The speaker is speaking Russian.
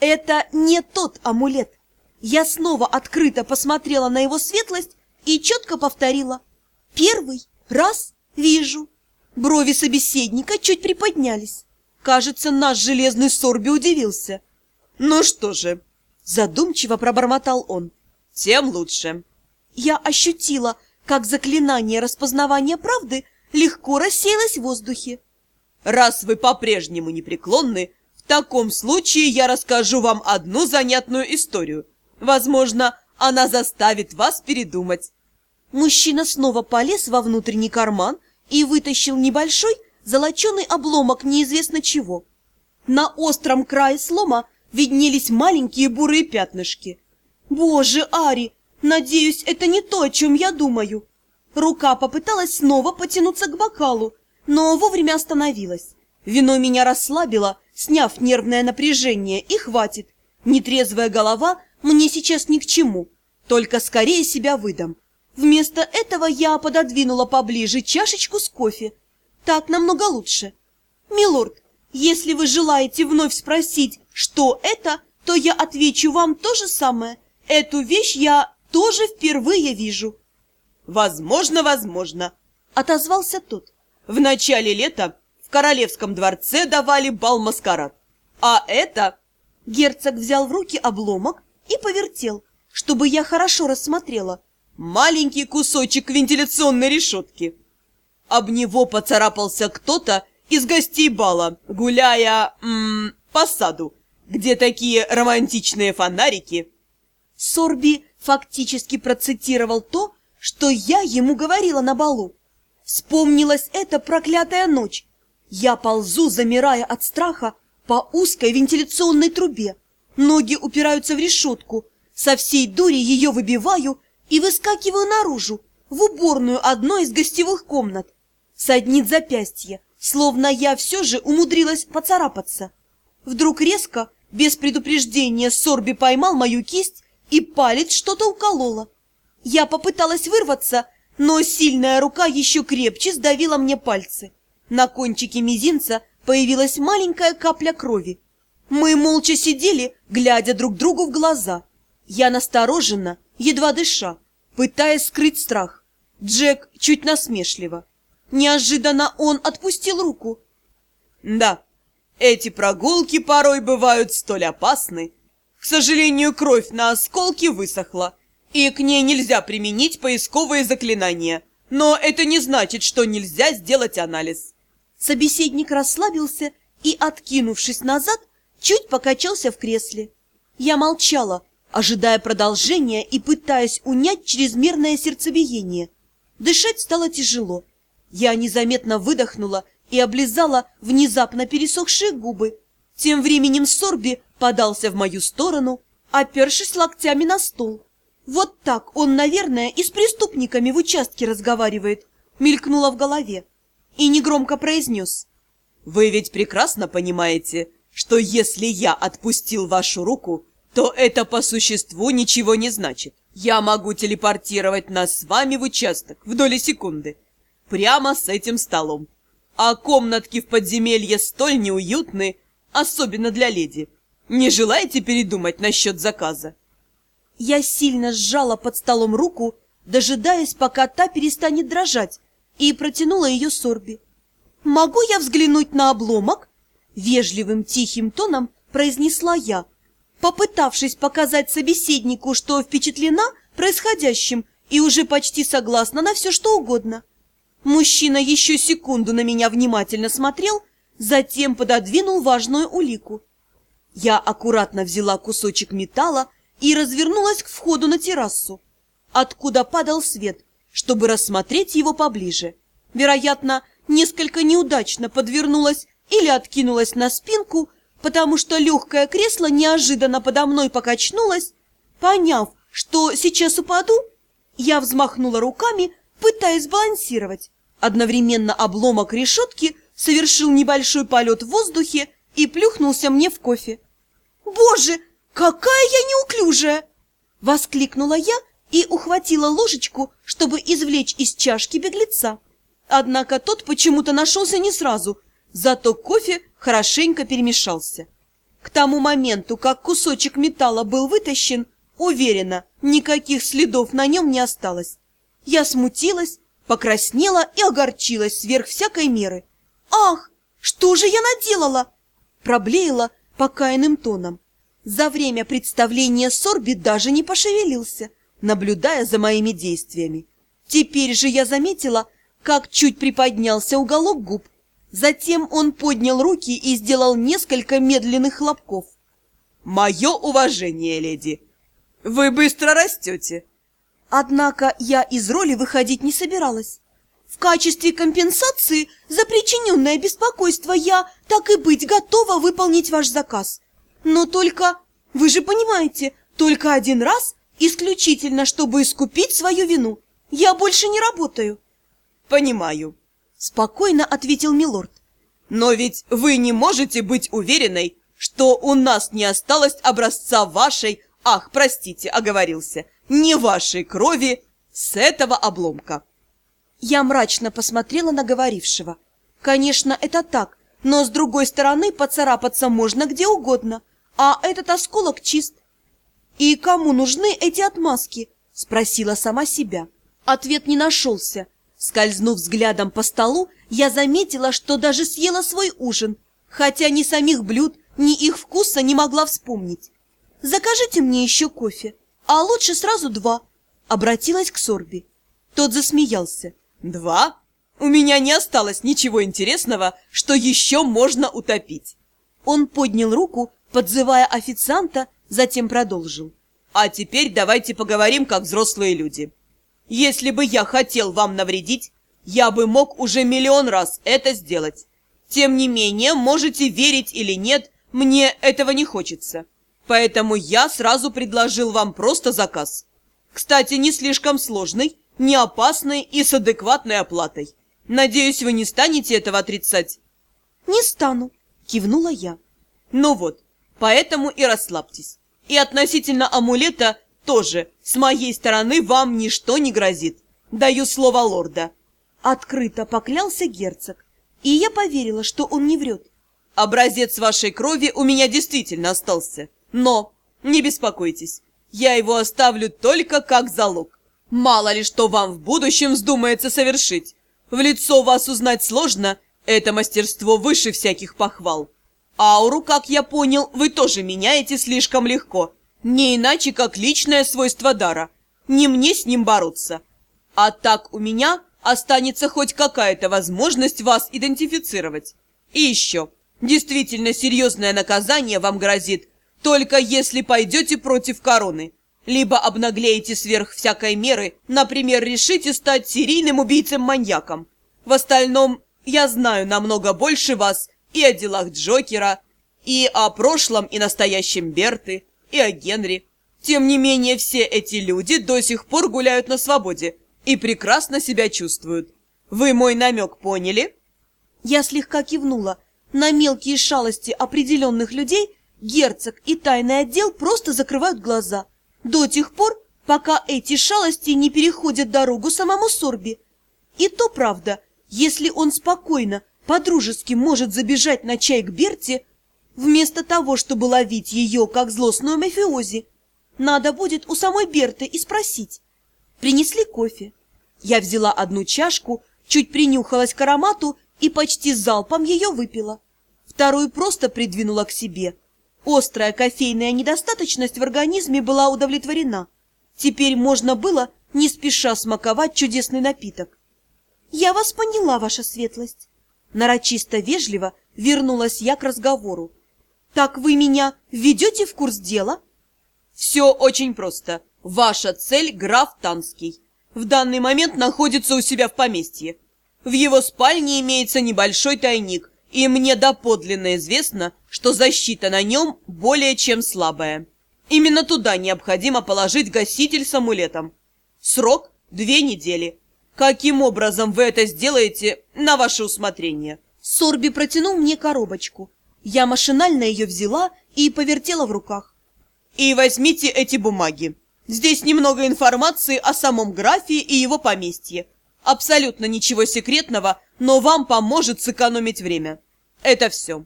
Это не тот амулет. Я снова открыто посмотрела на его светлость и четко повторила. Первый раз вижу. Брови собеседника чуть приподнялись. Кажется, наш железный Сорби удивился. Ну что же, задумчиво пробормотал он. Тем лучше. Я ощутила, как заклинание распознавания правды легко рассеялось в воздухе. Раз вы по-прежнему непреклонны, в таком случае я расскажу вам одну занятную историю. Возможно, она заставит вас передумать. Мужчина снова полез во внутренний карман и вытащил небольшой золоченый обломок неизвестно чего. На остром крае слома виднелись маленькие бурые пятнышки. «Боже, Ари, надеюсь, это не то, о чем я думаю!» Рука попыталась снова потянуться к бокалу, но вовремя остановилась. Вино меня расслабило, сняв нервное напряжение, и хватит. Нетрезвая голова мне сейчас ни к чему, только скорее себя выдам. Вместо этого я пододвинула поближе чашечку с кофе. Так намного лучше. Милорд, если вы желаете вновь спросить, что это, то я отвечу вам то же самое. Эту вещь я тоже впервые вижу. Возможно, возможно, отозвался тот. В начале лета в королевском дворце давали бал-маскарад. А это... Герцог взял в руки обломок и повертел, чтобы я хорошо рассмотрела. Маленький кусочек вентиляционной решетки. Об него поцарапался кто-то из гостей бала, гуляя м -м, по саду, где такие романтичные фонарики. Сорби фактически процитировал то, что я ему говорила на балу. Вспомнилась эта проклятая ночь. Я ползу, замирая от страха, по узкой вентиляционной трубе. Ноги упираются в решетку. Со всей дури ее выбиваю и выскакиваю наружу, в уборную одной из гостевых комнат. Саднит запястье, словно я все же умудрилась поцарапаться. Вдруг резко, без предупреждения, Сорби поймал мою кисть и палец что-то уколола. Я попыталась вырваться, но сильная рука еще крепче сдавила мне пальцы. На кончике мизинца появилась маленькая капля крови. Мы молча сидели, глядя друг другу в глаза. Я настороженно, едва дыша, пытаясь скрыть страх. Джек чуть насмешливо. Неожиданно он отпустил руку. Да, эти прогулки порой бывают столь опасны. К сожалению, кровь на осколке высохла и к ней нельзя применить поисковые заклинания. Но это не значит, что нельзя сделать анализ. Собеседник расслабился и, откинувшись назад, чуть покачался в кресле. Я молчала, ожидая продолжения и пытаясь унять чрезмерное сердцебиение. Дышать стало тяжело. Я незаметно выдохнула и облизала внезапно пересохшие губы. Тем временем Сорби подался в мою сторону, опершись локтями на стол. Вот так он, наверное, и с преступниками в участке разговаривает, мелькнуло в голове. И негромко произнес. Вы ведь прекрасно понимаете, что если я отпустил вашу руку, то это по существу ничего не значит. Я могу телепортировать нас с вами в участок в доли секунды. Прямо с этим столом. А комнатки в подземелье столь неуютны, особенно для леди. Не желаете передумать насчет заказа? Я сильно сжала под столом руку, дожидаясь, пока та перестанет дрожать, и протянула ее Сорби. «Могу я взглянуть на обломок?» Вежливым тихим тоном произнесла я, попытавшись показать собеседнику, что впечатлена происходящим и уже почти согласна на все, что угодно. Мужчина еще секунду на меня внимательно смотрел, затем пододвинул важную улику. Я аккуратно взяла кусочек металла, и развернулась к входу на террасу, откуда падал свет, чтобы рассмотреть его поближе. Вероятно, несколько неудачно подвернулась или откинулась на спинку, потому что легкое кресло неожиданно подо мной покачнулось. Поняв, что сейчас упаду, я взмахнула руками, пытаясь балансировать. Одновременно обломок решетки совершил небольшой полет в воздухе и плюхнулся мне в кофе. «Боже, «Какая я неуклюжая!» Воскликнула я и ухватила ложечку, чтобы извлечь из чашки беглеца. Однако тот почему-то нашелся не сразу, зато кофе хорошенько перемешался. К тому моменту, как кусочек металла был вытащен, уверена, никаких следов на нем не осталось. Я смутилась, покраснела и огорчилась сверх всякой меры. «Ах, что же я наделала?» Проблеяла покаянным тоном. За время представления Сорби даже не пошевелился, наблюдая за моими действиями. Теперь же я заметила, как чуть приподнялся уголок губ. Затем он поднял руки и сделал несколько медленных хлопков. «Мое уважение, леди! Вы быстро растете!» Однако я из роли выходить не собиралась. В качестве компенсации за причиненное беспокойство я, так и быть, готова выполнить ваш заказ. Но только, вы же понимаете, только один раз, исключительно, чтобы искупить свою вину. Я больше не работаю. Понимаю. Спокойно ответил Милорд. Но ведь вы не можете быть уверенной, что у нас не осталось образца вашей, ах, простите, оговорился, не вашей крови с этого обломка. Я мрачно посмотрела на говорившего. Конечно, это так, но с другой стороны поцарапаться можно где угодно, а этот осколок чист. И кому нужны эти отмазки? Спросила сама себя. Ответ не нашелся. Скользнув взглядом по столу, я заметила, что даже съела свой ужин, хотя ни самих блюд, ни их вкуса не могла вспомнить. «Закажите мне еще кофе, а лучше сразу два», — обратилась к Сорби. Тот засмеялся. «Два? У меня не осталось ничего интересного, что еще можно утопить». Он поднял руку, подзывая официанта, затем продолжил. «А теперь давайте поговорим, как взрослые люди. Если бы я хотел вам навредить, я бы мог уже миллион раз это сделать. Тем не менее, можете верить или нет, мне этого не хочется. Поэтому я сразу предложил вам просто заказ. Кстати, не слишком сложный, не опасный и с адекватной оплатой. Надеюсь, вы не станете этого отрицать? Не стану, кивнула я. Ну вот, поэтому и расслабьтесь. И относительно амулета тоже, с моей стороны, вам ничто не грозит. Даю слово лорда. Открыто поклялся герцог, и я поверила, что он не врет. Образец вашей крови у меня действительно остался. Но, не беспокойтесь, я его оставлю только как залог. Мало ли что вам в будущем вздумается совершить. В лицо вас узнать сложно, это мастерство выше всяких похвал. Ауру, как я понял, вы тоже меняете слишком легко. Не иначе, как личное свойство дара. Не мне с ним бороться. А так у меня останется хоть какая-то возможность вас идентифицировать. И еще, действительно серьезное наказание вам грозит, только если пойдете против короны. Либо обнаглеете сверх всякой меры, например, решите стать серийным убийцем-маньяком. В остальном, я знаю намного больше вас и о делах Джокера, и о прошлом и настоящем Берты, и о Генри. Тем не менее, все эти люди до сих пор гуляют на свободе и прекрасно себя чувствуют. Вы мой намек поняли? Я слегка кивнула. На мелкие шалости определенных людей герцог и тайный отдел просто закрывают глаза. До тех пор, пока эти шалости не переходят дорогу самому Сорби. И то правда, если он спокойно, по-дружески может забежать на чай к Берте, вместо того, чтобы ловить ее, как злостную мафиози. Надо будет у самой Берты и спросить. Принесли кофе. Я взяла одну чашку, чуть принюхалась к аромату и почти залпом ее выпила. Вторую просто придвинула к себе. Острая кофейная недостаточность в организме была удовлетворена. Теперь можно было не спеша смаковать чудесный напиток. «Я вас поняла, ваша светлость!» Нарочисто вежливо вернулась я к разговору. Так вы меня введете в курс дела? Все очень просто. Ваша цель – граф Танский. В данный момент находится у себя в поместье. В его спальне имеется небольшой тайник, и мне доподлинно известно, что защита на нем более чем слабая. Именно туда необходимо положить гаситель с амулетом. Срок – две недели. Каким образом вы это сделаете, на ваше усмотрение. Сорби протянул мне коробочку – я машинально ее взяла и повертела в руках. «И возьмите эти бумаги. Здесь немного информации о самом графе и его поместье. Абсолютно ничего секретного, но вам поможет сэкономить время. Это все».